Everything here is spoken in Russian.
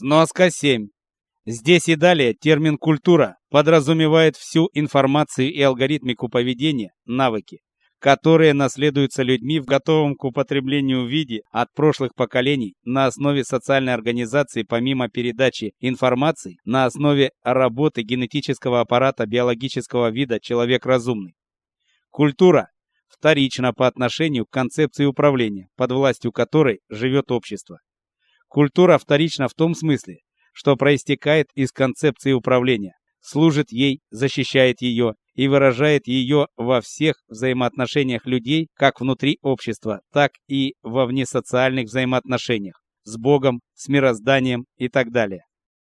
Сноска 7. Здесь и далее термин «культура» подразумевает всю информацию и алгоритмику поведения, навыки, которые наследуются людьми в готовом к употреблению виде от прошлых поколений на основе социальной организации помимо передачи информации на основе работы генетического аппарата биологического вида человек разумный. Культура вторична по отношению к концепции управления, под властью которой живет общество. Культура вторична в том смысле, что проистекает из концепции управления, служит ей, защищает ее и выражает ее во всех взаимоотношениях людей, как внутри общества, так и во внесоциальных взаимоотношениях с Богом, с мирозданием и так далее.